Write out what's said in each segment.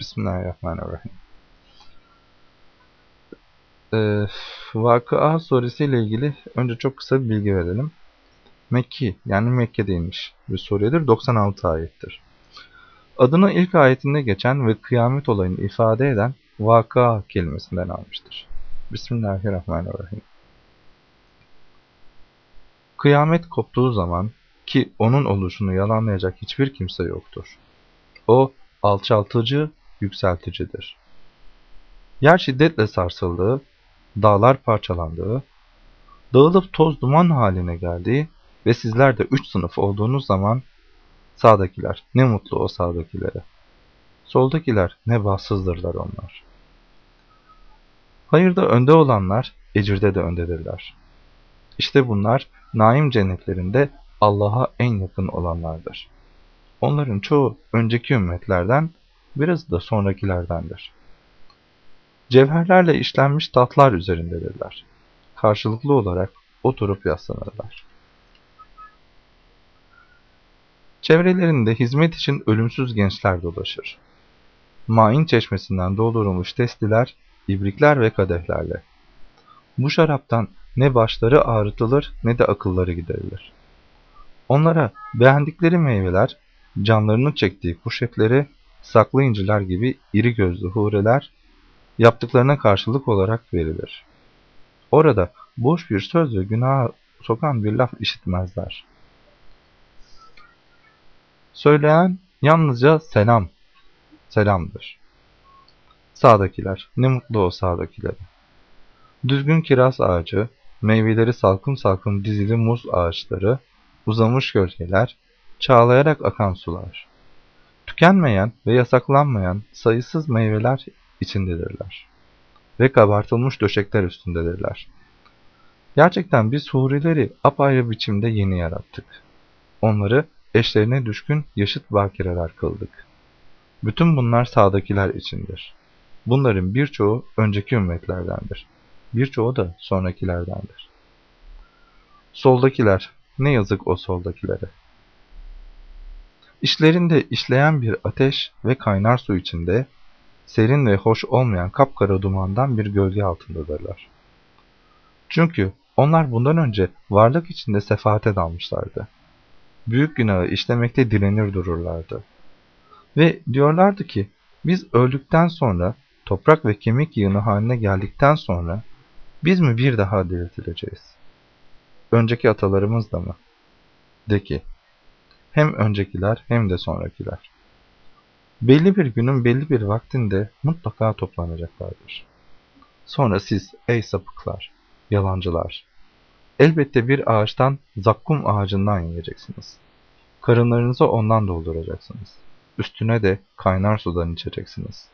Bismillahirrahmanirrahim. Ee, Vakıa suresiyle ilgili önce çok kısa bir bilgi verelim. Mekki yani Mekke'deymiş bir suredir. 96 ayettir. Adını ilk ayetinde geçen ve kıyamet olayını ifade eden vaka kelimesinden almıştır. Bismillahirrahmanirrahim. Kıyamet koptuğu zaman ki onun oluşunu yalanlayacak hiçbir kimse yoktur. O alçaltıcı, yükselticidir. Yer şiddetle sarsıldığı, dağlar parçalandığı, dağılıp toz duman haline geldiği ve sizler de üç sınıf olduğunuz zaman sağdakiler ne mutlu o sağdakilere. Soldakiler ne bahtsızdırlar onlar. Hayırda önde olanlar ecirde de öndedirler. İşte bunlar naim cennetlerinde Allah'a en yakın olanlardır. Onların çoğu önceki ümmetlerden, biraz da sonrakilerdendir. Cevherlerle işlenmiş tatlar üzerindedirler. Karşılıklı olarak oturup yaslanırlar. Çevrelerinde hizmet için ölümsüz gençler dolaşır. Main çeşmesinden doldurulmuş testiler, ibrikler ve kadehlerle. Bu şaraptan ne başları ağrıtılır ne de akılları giderilir. Onlara beğendikleri meyveler, canlarını çektiği kuş etleri, saklı inciler gibi iri gözlü hureler yaptıklarına karşılık olarak verilir. Orada boş bir söz ve günah sokan bir laf işitmezler. Söyleyen yalnızca selam, selamdır. Sağdakiler, ne mutlu o sağdakilere. Düzgün kiraz ağacı, meyveleri salkım salkım dizili muz ağaçları, uzamış gölgeler, çağlayarak akan sular. Tükenmeyen ve yasaklanmayan sayısız meyveler içindedirler. Ve kabartılmış döşekler üstündedirler. Gerçekten biz hurileri apayrı biçimde yeni yarattık. Onları eşlerine düşkün yaşıt bakireler kıldık. Bütün bunlar sağdakiler içindir. Bunların birçoğu önceki ümmetlerdendir. Birçoğu da sonrakilerdendir. Soldakiler, ne yazık o soldakilere. İşlerinde işleyen bir ateş ve kaynar su içinde, serin ve hoş olmayan kapkara dumandan bir gölge altındadırlar. Çünkü onlar bundan önce varlık içinde sefaate dalmışlardı. Büyük günahı işlemekte direnir dururlardı. Ve diyorlardı ki, biz öldükten sonra, toprak ve kemik yığını haline geldikten sonra, biz mi bir daha diriltileceğiz? Önceki atalarımız da mı? De ki, hem öncekiler hem de sonrakiler. Belli bir günün belli bir vaktinde mutlaka toplanacaklardır. Sonra siz ey sapıklar, yalancılar, elbette bir ağaçtan zakkum ağacından yiyeceksiniz. Karınlarınızı ondan dolduracaksınız. Üstüne de kaynar sudan içeceksiniz.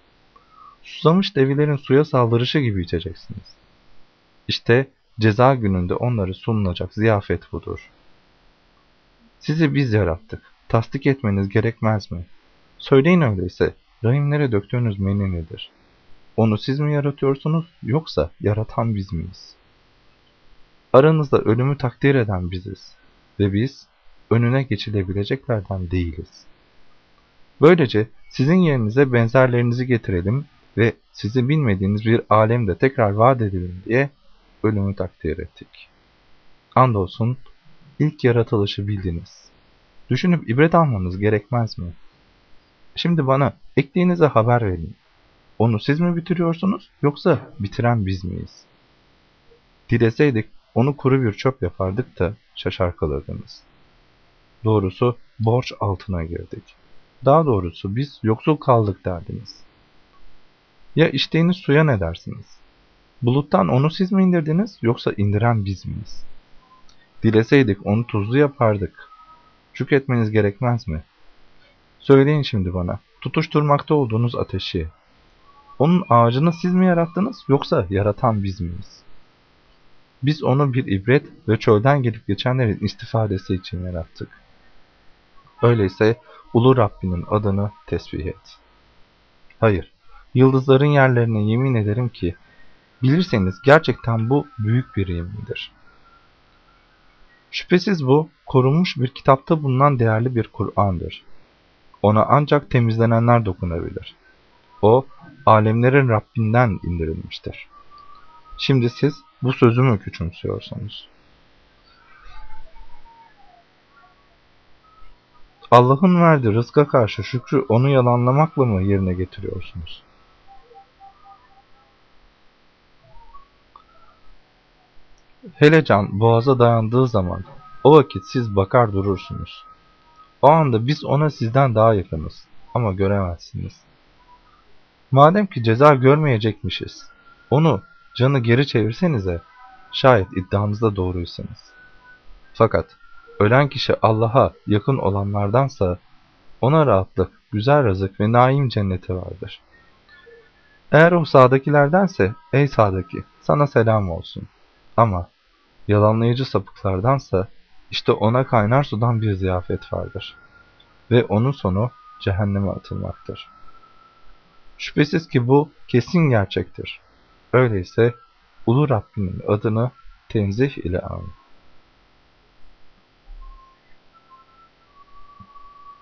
Susamış devilerin suya saldırışı gibi içeceksiniz. İşte ceza gününde onları sunulacak ziyafet budur. Sizi biz yarattık. Tasdik etmeniz gerekmez mi? Söyleyin öyleyse, rahimlere döktüğünüz meni nedir? Onu siz mi yaratıyorsunuz, yoksa yaratan biz miyiz? Aranızda ölümü takdir eden biziz ve biz önüne geçilebileceklerden değiliz. Böylece sizin yerinize benzerlerinizi getirelim ve sizi bilmediğiniz bir alemde tekrar vaat edelim diye ölümü takdir ettik. Andolsun ilk yaratılışı bildiniz. Düşünüp ibret almanız gerekmez mi? Şimdi bana ektiğinize haber verin. Onu siz mi bitiriyorsunuz yoksa bitiren biz miyiz? Dileseydik onu kuru bir çöp yapardık da şaşar kalırdınız. Doğrusu borç altına girdik. Daha doğrusu biz yoksul kaldık derdiniz. Ya içtiğiniz suya ne dersiniz? Buluttan onu siz mi indirdiniz yoksa indiren biz miyiz? Dileseydik onu tuzlu yapardık. Şükretmeniz gerekmez mi? Söyleyin şimdi bana, tutuşturmakta olduğunuz ateşi. Onun ağacını siz mi yarattınız yoksa yaratan biz miyiz? Biz onu bir ibret ve çölden gelip geçenlerin istifadesi için yarattık. Öyleyse Ulu Rabbinin adını tesbih et. Hayır, yıldızların yerlerine yemin ederim ki, bilirseniz gerçekten bu büyük bir yemindir. Şüphesiz bu, korunmuş bir kitapta bulunan değerli bir Kur'an'dır. Ona ancak temizlenenler dokunabilir. O, alemlerin Rabbinden indirilmiştir. Şimdi siz bu sözümü küçümsüyorsunuz. Allah'ın verdiği rızka karşı şükrü onu yalanlamakla mı yerine getiriyorsunuz? Hele can boğaza dayandığı zaman o vakit siz bakar durursunuz. O anda biz ona sizden daha yakınız ama göremezsiniz. Madem ki ceza görmeyecekmişiz, onu canı geri çevirsenize, şayet iddianızda doğruysanız. Fakat ölen kişi Allah'a yakın olanlardansa, ona rahatlık, güzel rızık ve naim cenneti vardır. Eğer o sağdakilerdense, ey sağdaki, sana selam olsun. Ama yalanlayıcı sapıklardansa, işte ona kaynar sudan bir ziyafet vardır. Ve onun sonu cehenneme atılmaktır. Şüphesiz ki bu kesin gerçektir. Öyleyse Ulu Rabbinin adını tenzih ile an.